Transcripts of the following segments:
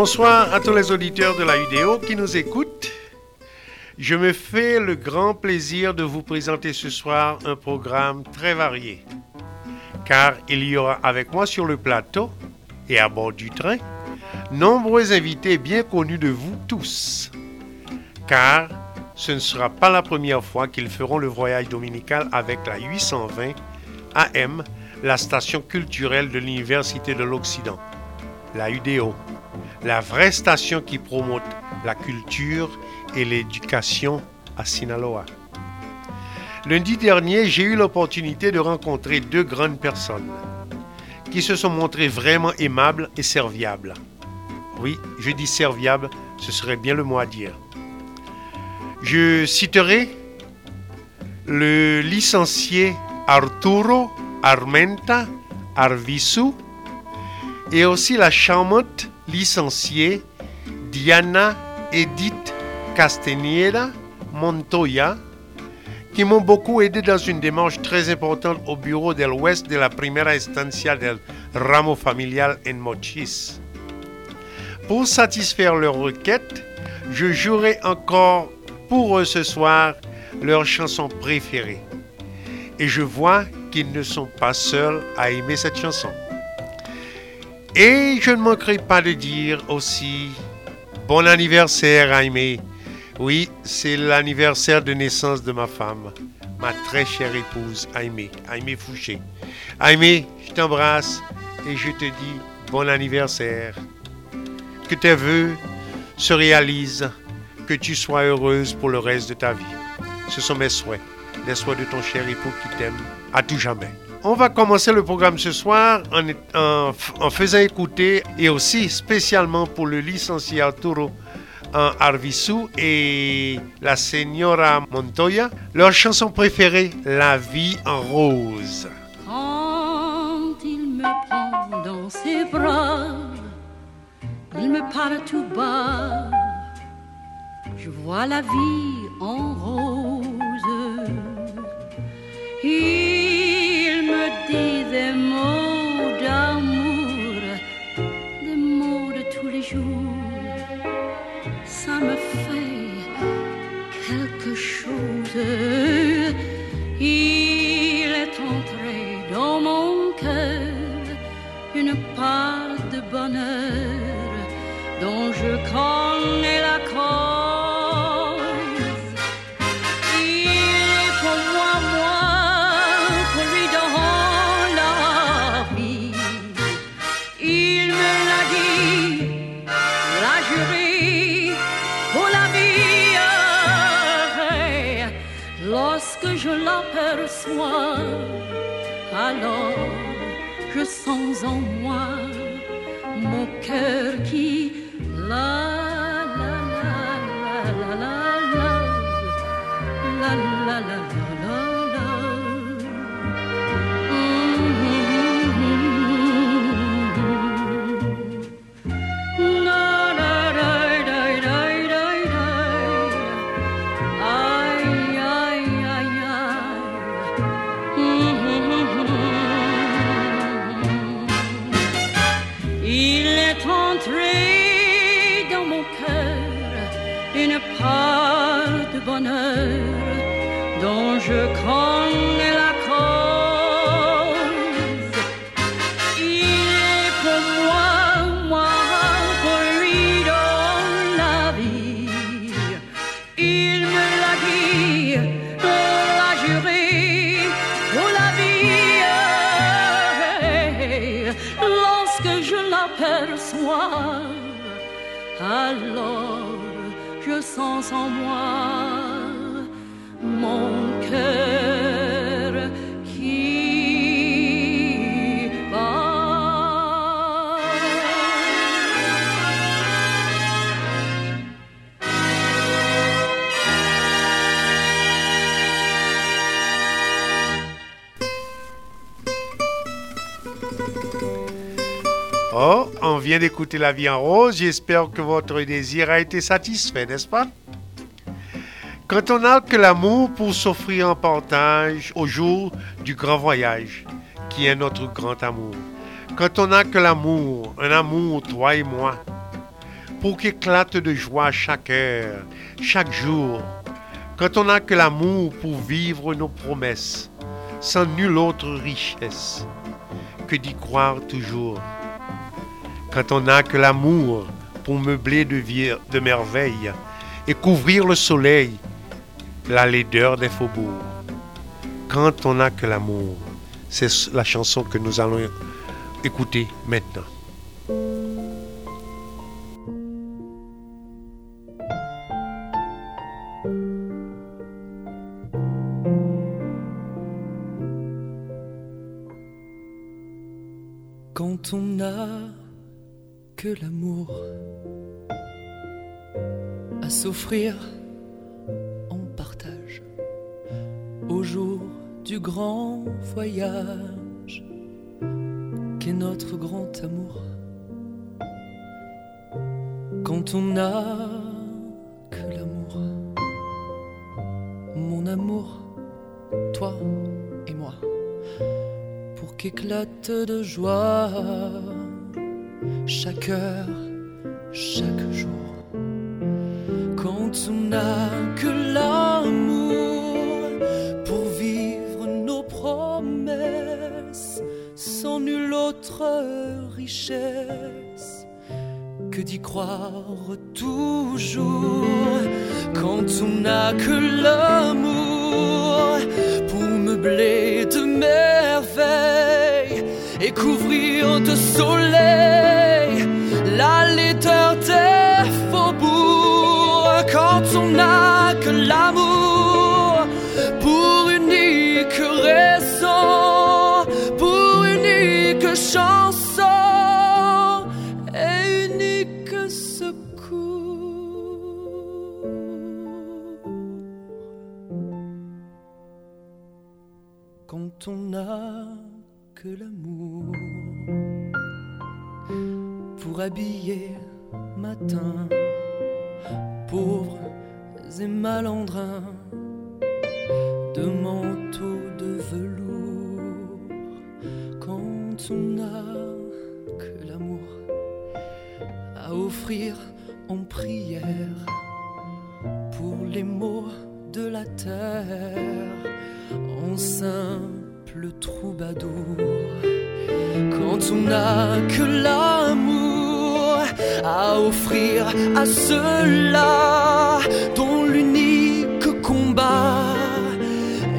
Bonsoir à tous les auditeurs de la UDO qui nous écoutent. Je me fais le grand plaisir de vous présenter ce soir un programme très varié. Car il y aura avec moi sur le plateau et à bord du train nombreux invités bien connus de vous tous. Car ce ne sera pas la première fois qu'ils feront le voyage dominical avec la 820 AM, la station culturelle de l'Université de l'Occident, la UDO la vraie station qui promote la culture et l'éducation à Sinaloa. Lundi dernier, j'ai eu l'opportunité de rencontrer deux grandes personnes qui se sont montrées vraiment aimables et serviables. Oui, je dis serviables, ce serait bien le mot à dire. Je citerai le licencié Arturo Armenta Arvisu et aussi la charmante licenciée Diana Edith Castañeda Montoya, qui m'ont beaucoup aidé dans une démarche très importante au bureau de l'ouest de la Primera Estancia del Ramo Familial en Mochis. Pour satisfaire leurs requêtes, je jouerai encore pour eux ce soir leur chanson préférée. Et je vois qu'ils ne sont pas seuls à aimer cette chanson. Et je ne manquerai pas de dire aussi bon anniversaire, Aimé. Oui, c'est l'anniversaire de naissance de ma femme, ma très chère épouse, Aimé, Aimé Fouché. Aimé, je t'embrasse et je te dis bon anniversaire. Que tes voeux se réalisent, que tu sois heureuse pour le reste de ta vie. Ce sont mes souhaits, les souhaits de ton cher époux qui t'aime à tout jamais. On va commencer le programme ce soir en, faisant écouter, et aussi spécialement pour le licencié Arturo en Arvisu et la señora Montoya, leur chanson préférée, La vie en rose. Quand il me prend dans ses bras, il me parle tout bas, des mots d'amour, des mots de tous les jours. Ça me fait quelque chose. Il est entré dans mon cœur une part de bonheur dont je connais la alors je sens en moi mon cœur qui la en moi mon cœur qui bat. Oh, on vient d'écouter La vie en rose. J'espère que votre désir a été satisfait, n'est-ce pas? Quand on n'a que l'amour pour s'offrir en partage au jour du grand voyage, qui est notre grand amour. Quand on n'a que l'amour, un amour, toi et moi, pour qu'éclate de joie chaque heure, chaque jour. Quand on n'a que l'amour pour vivre nos promesses, sans nulle autre richesse que d'y croire toujours. Quand on n'a que l'amour pour meubler de, de merveilles et couvrir le soleil, la laideur des faubourgs. Quand on n'a que l'amour, c'est la chanson que nous allons écouter maintenant. Quand on n'a que l'amour à s'offrir au jour du grand voyage qu'est notre grand amour. Quand on n'a que l'amour, mon amour, toi et moi pour qu'éclate de joie chaque heure, chaque jour. Quand on n'a que richesse que d'y croire toujours. Quand on n'a que l'amour pour meubler de merveilles et couvrir de soleil la laideur des faubourgs. Quand on n'a que l'amour Quand on n'a que l'amour pour habiller matin, pauvres et malandrins de manteaux de velours. Quand on n'a que l'amour à offrir en prière pour les maux de la terre en simple troubadour. Quand on n'a que l'amour à offrir à ceux-là dont l'unique combat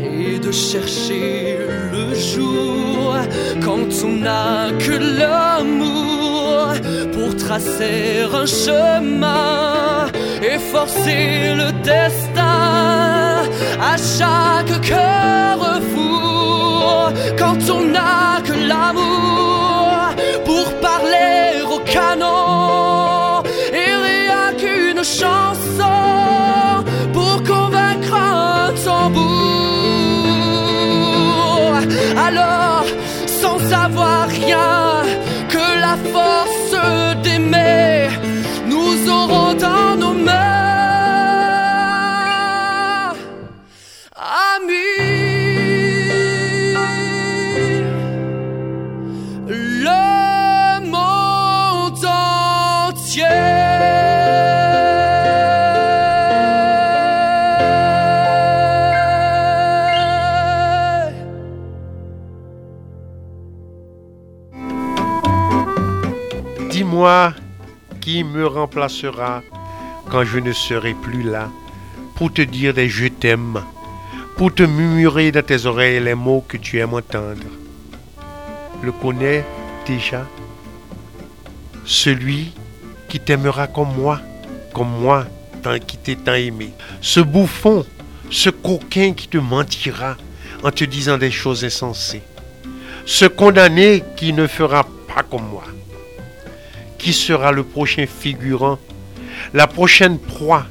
est de chercher le jour. Quand on n'a que l'amour pour tracer un chemin et forcer le destin à chaque Quand on n'a que l'amour pour parler au canon et rien qu'une chanson pour convaincre un tambour. Alors, sans savoir rien que la force d'aimer, nous aurons dans nos mains. Qui me remplacera quand je ne serai plus là pour te dire des je t'aime, pour te murmurer dans tes oreilles les mots que tu aimes entendre. Le connais déjà celui qui t'aimera comme moi, comme moi, tant qui t'ai tant aimé. Ce bouffon, ce coquin qui te mentira en te disant des choses insensées. Ce condamné qui ne fera pas comme moi. Qui sera le prochain figurant, la prochaine proie?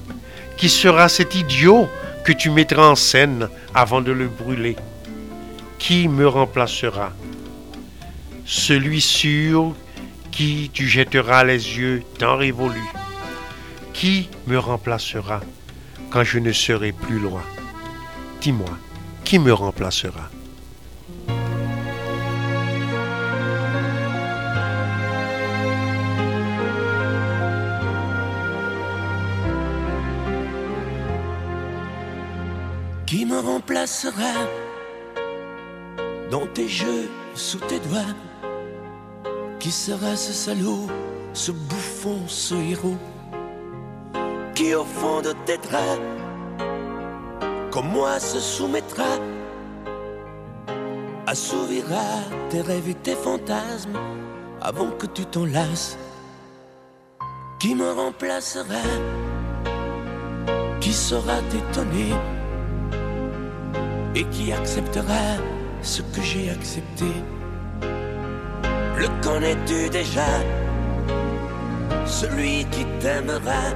Qui sera cet idiot que tu mettras en scène avant de le brûler? Qui me remplacera? Celui sur qui tu jetteras les yeux tant révolus Qui me remplacera quand je ne serai plus loin? Dis-moi, qui me remplacera? Remplacera dans tes jeux, sous tes doigts. Qui sera ce salaud, ce bouffon, ce héros Qui au fond de tes draps comme moi se soumettra, assouvira tes rêves et tes fantasmes avant que tu t'en lasses. Qui me remplacera? Qui saura t'étonner? Et qui acceptera ce que j'ai accepté Le connais-tu déjà? Celui qui t'aimera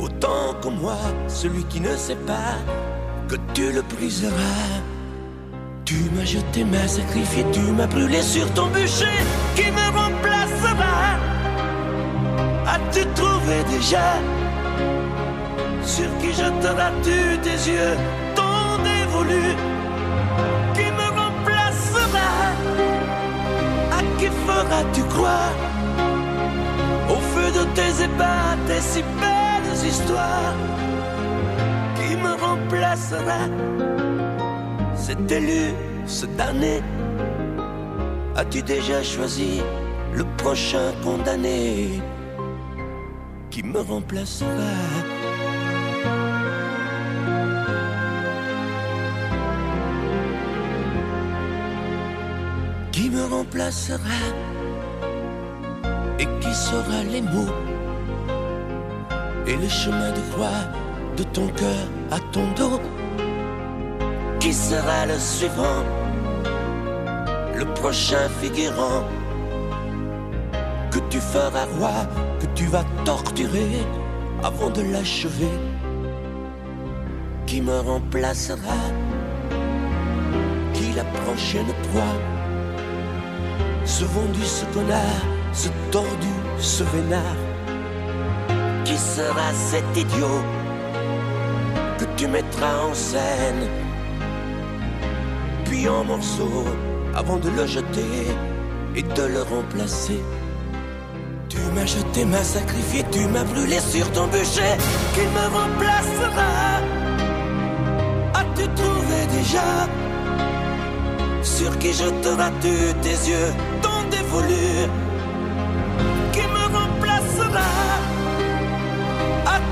autant que moi, celui qui ne sait pas que tu le briseras. Tu m'as jeté, m'as sacrifié, tu m'as brûlé sur ton bûcher qui me remplacera. As-tu trouvé déjà sur qui jeteras-tu tes yeux? Qui me remplacera À qui feras-tu croire? Au feu de tes ébats, tes si histoire qui me remplacera? Cet élu, ce damné, as-tu déjà choisi le prochain condamné? Qui me remplacera? Me remplacera et qui saura les mots et le chemin de croix de ton cœur à ton dos. Qui sera le suivant, le prochain figurant que tu feras roi, que tu vas torturer avant de l'achever? Qui me remplacera? Qui la prochaine proie Ce vendu, ce connard, ce tordu, ce vénard qui sera cet idiot que tu mettras en scène, puis en morceaux avant de le jeter et de le remplacer. Tu m'as jeté, m'as sacrifié, tu m'as brûlé sur ton bûcher, qui me remplacera? As-tu trouvé déjà sur qui jeteras-tu tes yeux, ton dévolu, qui me remplacera?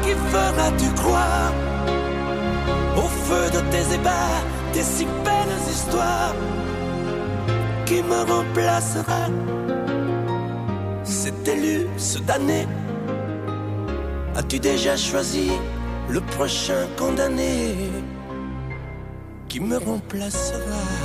qui feras-tu croire au feu de tes ébats, tes si belles histoires qui me remplacera Cet élu, ce damné, as-tu déjà choisi le prochain condamné qui me remplacera?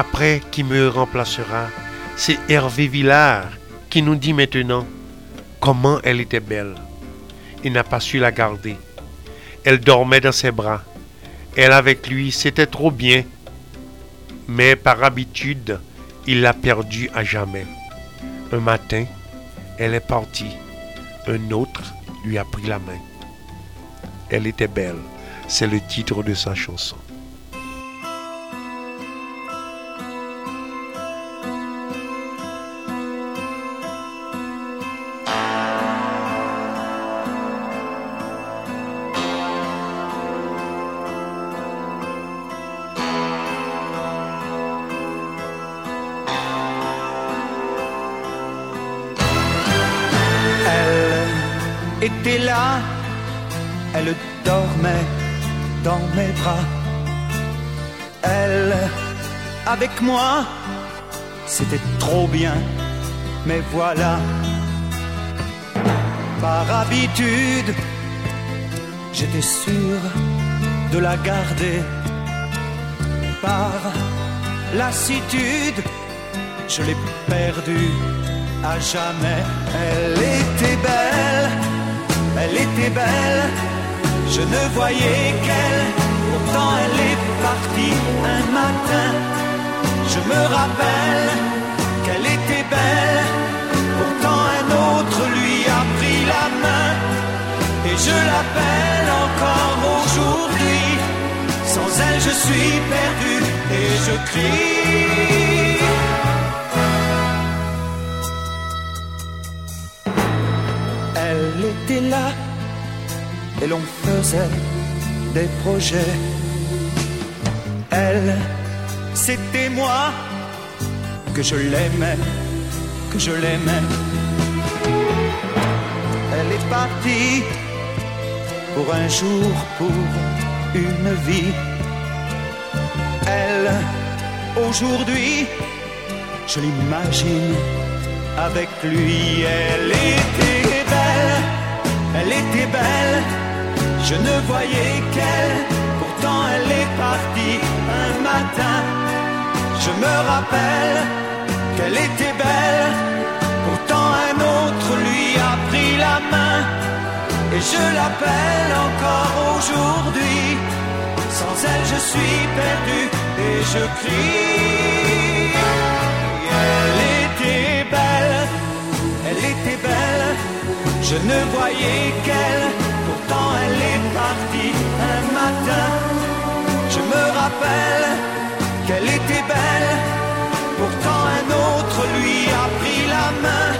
Après qui me remplacera, c'est Hervé Villard qui nous dit maintenant comment elle était belle. Il n'a pas su la garder. Elle dormait dans ses bras. Elle avec lui, c'était trop bien. Mais par habitude, il l'a perdue à jamais. Un matin, elle est partie. Un autre lui a pris la main. Elle était belle. C'est le titre de sa chanson. Était là, elle dormait dans mes bras. Elle, avec moi, c'était trop bien, mais voilà, par habitude, j'étais sûr de la garder. Par lassitude, je l'ai perdue à jamais. Elle était belle, elle était belle, je ne voyais qu'elle, pourtant elle est partie un matin. Je me rappelle qu'elle était belle, pourtant un autre lui a pris la main. Et je l'appelle encore aujourd'hui, sans elle je suis perdu et je crie. Était là et l'on faisait des projets. Elle, c'était moi, que je l'aimais, que je l'aimais. Elle est partie pour un jour, pour une vie. Elle, aujourd'hui, je l'imagine avec lui. Elle était belle, elle était belle. Je ne voyais qu'elle, pourtant elle est partie un matin. Je me rappelle qu'elle était belle, pourtant un autre lui a pris la main. Et je l'appelle encore aujourd'hui. Sans elle, je suis perdu et je crie. Je ne voyais qu'elle, pourtant elle est partie un matin. Je me rappelle qu'elle était belle, pourtant un autre lui a pris la main.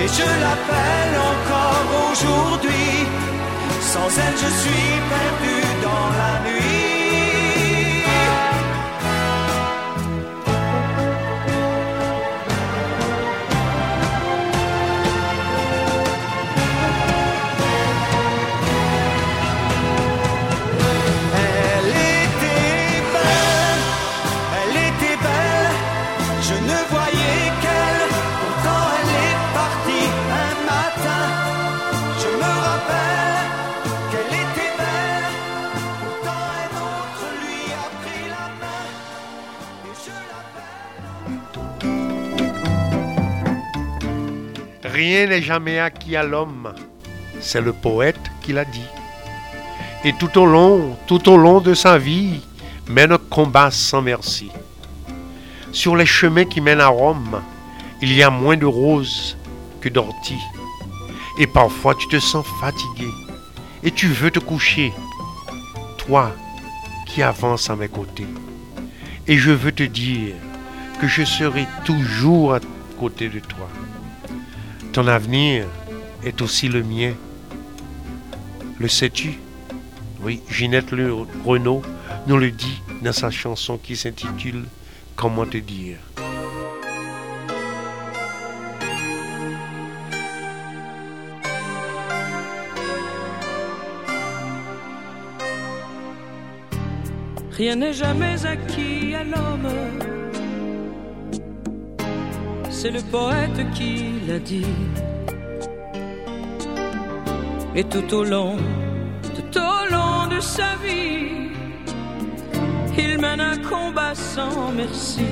Et je l'appelle encore aujourd'hui. Sans elle, je suis perdu dans la nuit. Rien n'est jamais acquis à l'homme. C'est le poète qui l'a dit. Et tout au long, tout au long de sa vie, mène un combat sans merci. Sur les chemins qui mènent à Rome, il y a moins de roses que d'orties. Et parfois tu te sens fatigué et tu veux te coucher. Toi qui avances à mes côtés. Et je veux te dire que je serai toujours à côté de toi. Ton avenir est aussi le mien. Le sais-tu? Oui, Ginette Le Renault nous le dit dans sa chanson qui s'intitule Comment te dire Rien n'est jamais acquis à l'homme. C'est le poète qui l'a dit. Et tout au long, tout au long de sa vie, il mène un combat sans merci.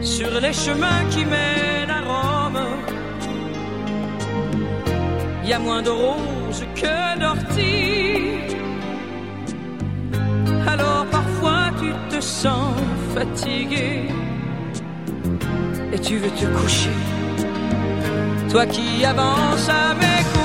Sur les chemins qui mènent à Rome, il y a moins de roses que d'orties. Alors parfois tu te sens fatigué et tu veux te coucher. Toi qui avances mes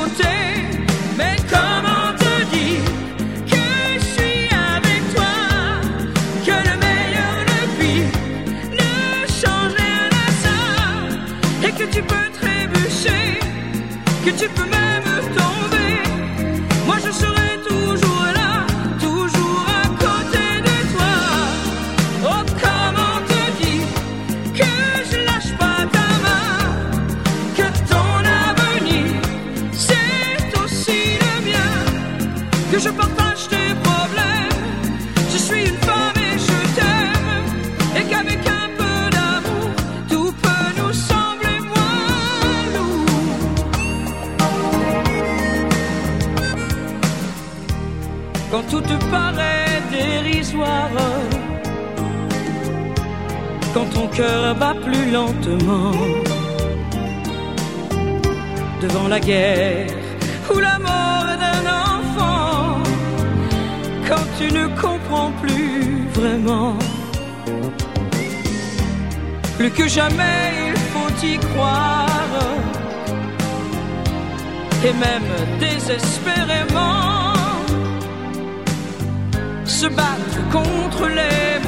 quand ton cœur bat plus lentement devant la guerre ou la mort d'un enfant, quand tu ne comprends plus vraiment. Plus que jamais il faut y croire, et même désespérément se battre contre les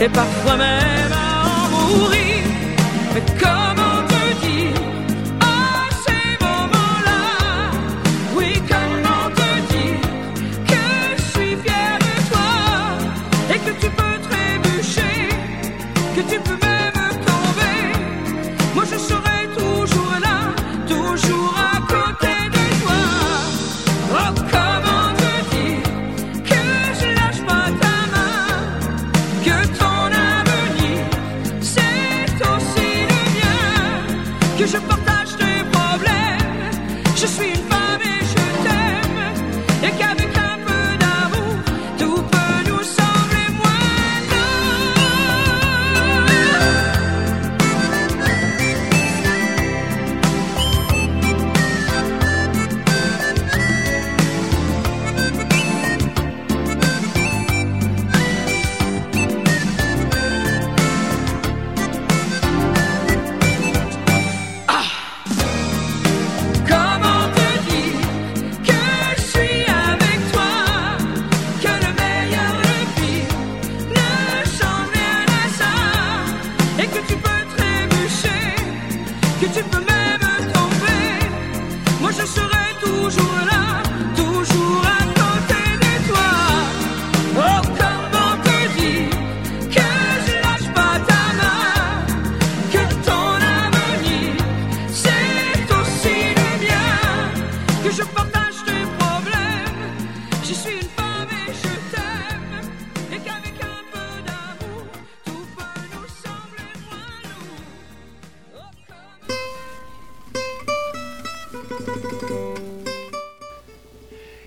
et parfois même à en mourir. Mais comment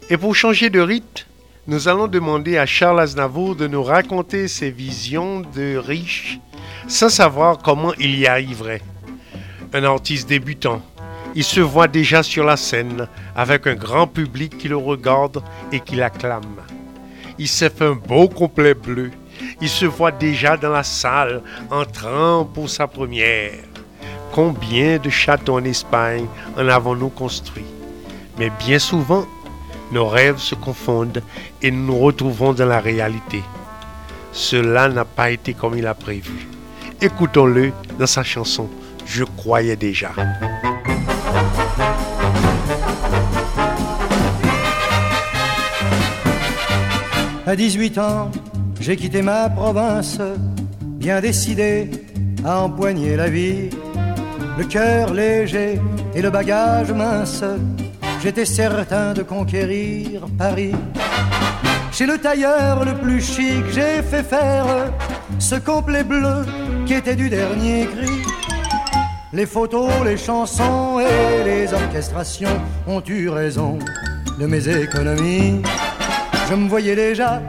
Et pour changer de rythme, nous allons demander à Charles Aznavour de nous raconter ses visions de riche sans savoir comment il y arriverait. Un artiste débutant, il se voit déjà sur la scène avec un grand public qui le regarde et qui l'acclame. Il s'est fait un beau complet bleu. Il se voit déjà dans la salle entrant pour sa première. Combien de châteaux en Espagne en avons-nous construit Mais bien souvent, nos rêves se confondent et nous nous retrouvons dans la réalité. Cela n'a pas été comme il a prévu. Écoutons-le dans sa chanson Je croyais déjà. À 18 ans, j'ai quitté ma province, bien décidé à empoigner la vie. Le cœur léger et le bagage mince, j'étais certain de conquérir Paris. Chez le tailleur le plus chic, j'ai fait faire ce complet bleu qui était du dernier cri. Les photos, les chansons et les orchestrations ont eu raison de mes économies. Je me voyais déjà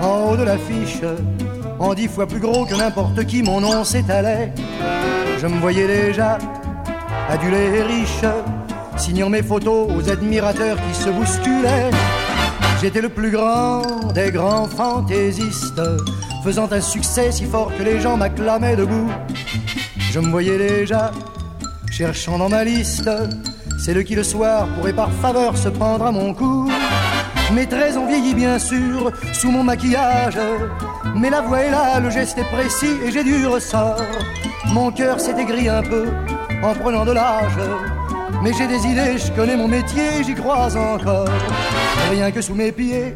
en haut de l'affiche, en dix fois plus gros que n'importe qui, mon nom s'étalait. Je me voyais déjà adulé et riche, signant mes photos aux admirateurs qui se bousculaient. J'étais le plus grand des grands fantaisistes, faisant un succès si fort que les gens m'acclamaient debout. Je me voyais déjà cherchant dans ma liste celle qui le soir pourrait par faveur se prendre à mon cou. Mes traits ont vieilli bien sûr sous mon maquillage, mais la voix est là, le geste est précis et j'ai du ressort. Mon cœur s'est aigri un peu en prenant de l'âge, mais j'ai des idées, je connais mon métier, j'y crois encore. Rien que sous mes pieds,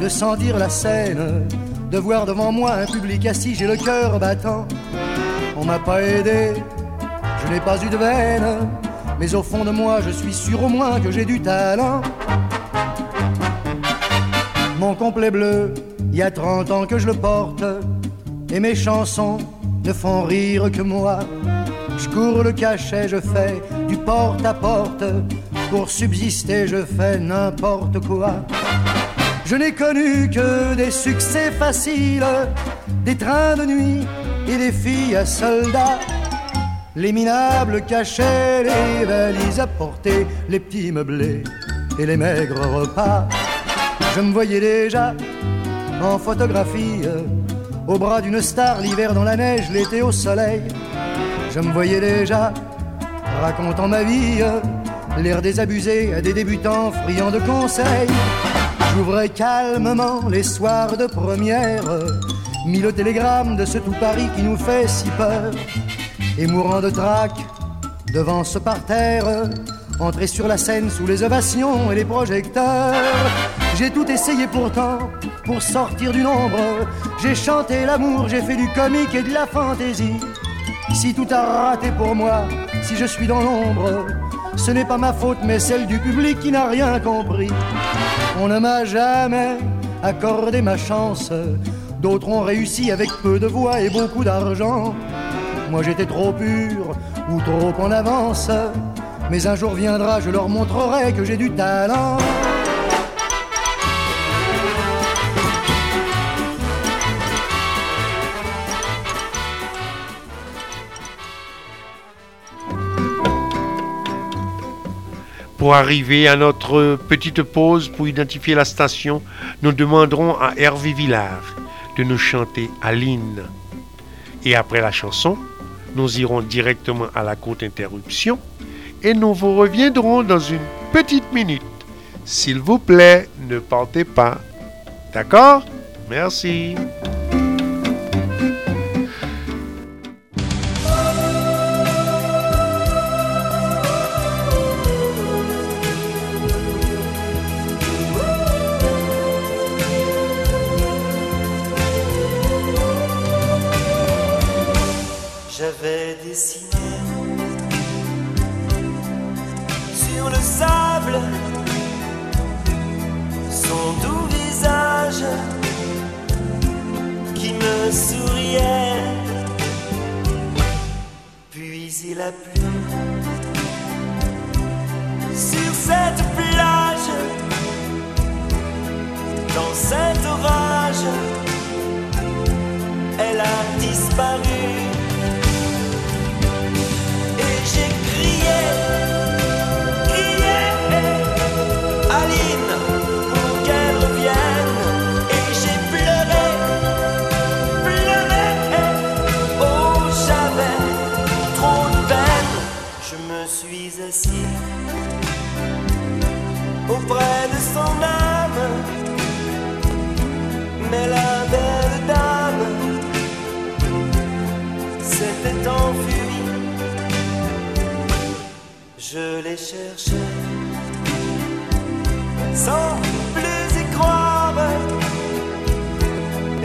de sentir la scène, de voir devant moi un public assis, j'ai le cœur battant. On m'a pas aidé, je n'ai pas eu de veine, mais au fond de moi, je suis sûr au moins que j'ai du talent. Mon complet bleu, il y a 30 ans que je le porte, et mes chansons ne font rire que moi. Je cours le cachet, je fais du porte à porte, pour subsister, je fais n'importe quoi. Je n'ai connu que des succès faciles, des trains de nuit et des filles à soldats. Les minables cachaient les valises à porter, les petits meublés et les maigres repas. Je me voyais déjà en photographie, au bras d'une star, l'hiver dans la neige, l'été au soleil. Je me voyais déjà racontant ma vie, l'air désabusé à des débutants friands de conseils. J'ouvrais calmement les soirs de première, mis le télégramme de ce tout Paris qui nous fait si peur, et mourant de trac devant ce parterre, entrer sur la scène sous les ovations et les projecteurs. J'ai tout essayé pourtant pour sortir du nombre. J'ai chanté l'amour, j'ai fait du comique et de la fantaisie. Si tout a raté pour moi, si je suis dans l'ombre, ce n'est pas ma faute mais celle du public qui n'a rien compris. On ne m'a jamais accordé ma chance. D'autres ont réussi avec peu de voix et beaucoup d'argent. Moi j'étais trop pur ou trop en avance. Mais un jour viendra, je leur montrerai que j'ai du talent. Pour arriver à notre petite pause pour identifier la station, nous demanderons à Hervé Villard de nous chanter Aline. Et après la chanson, nous irons directement à la courte interruption et nous vous reviendrons dans une petite minute. S'il vous plaît, ne partez pas. D'accord? Merci. Son doux visage qui me souriait. Puis il a plu sur cette plage, dans cet orage, elle a disparu. Et j'ai crié, mais la belle dame s'était enfuie. Je l'ai cherché sans plus y croire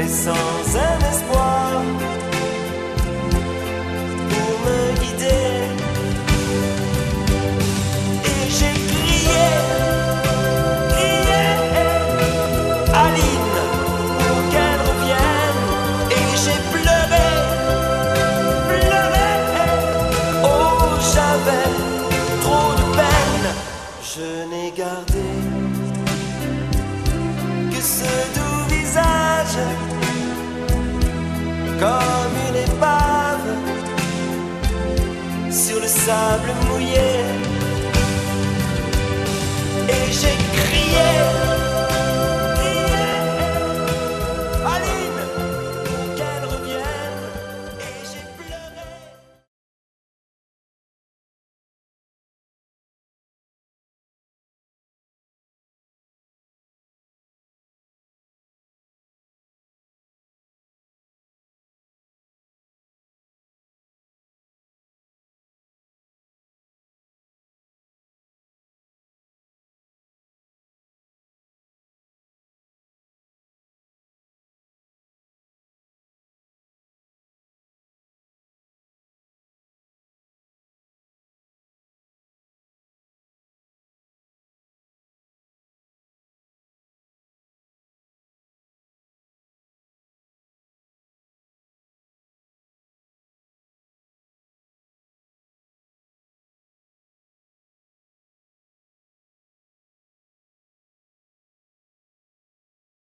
et sans un espoir sable mouillé. Et j'ai crié.